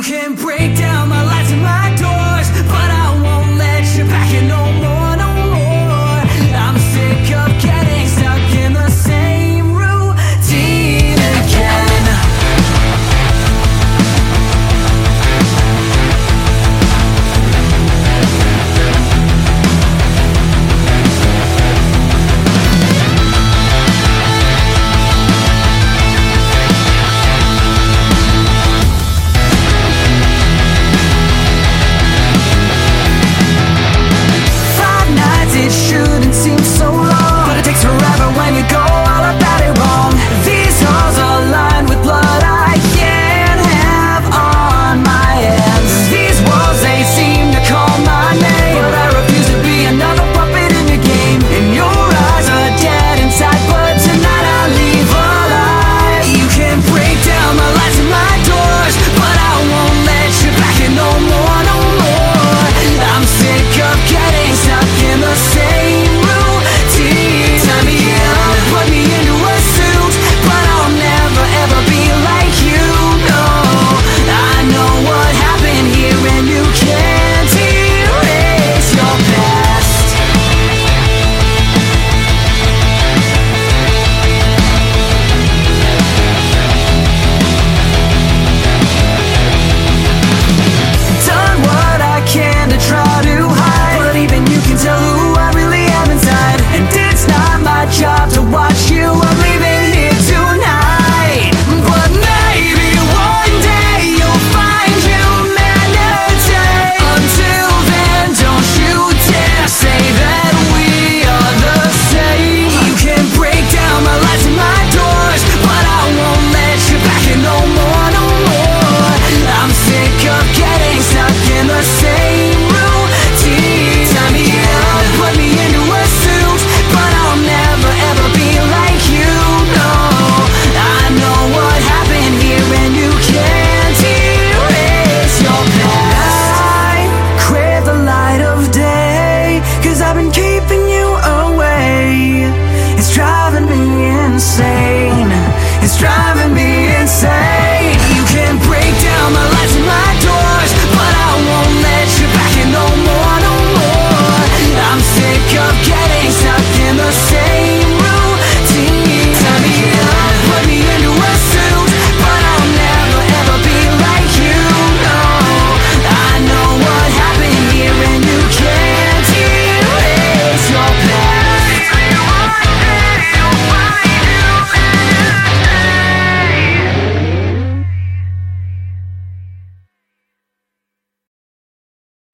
You can break down.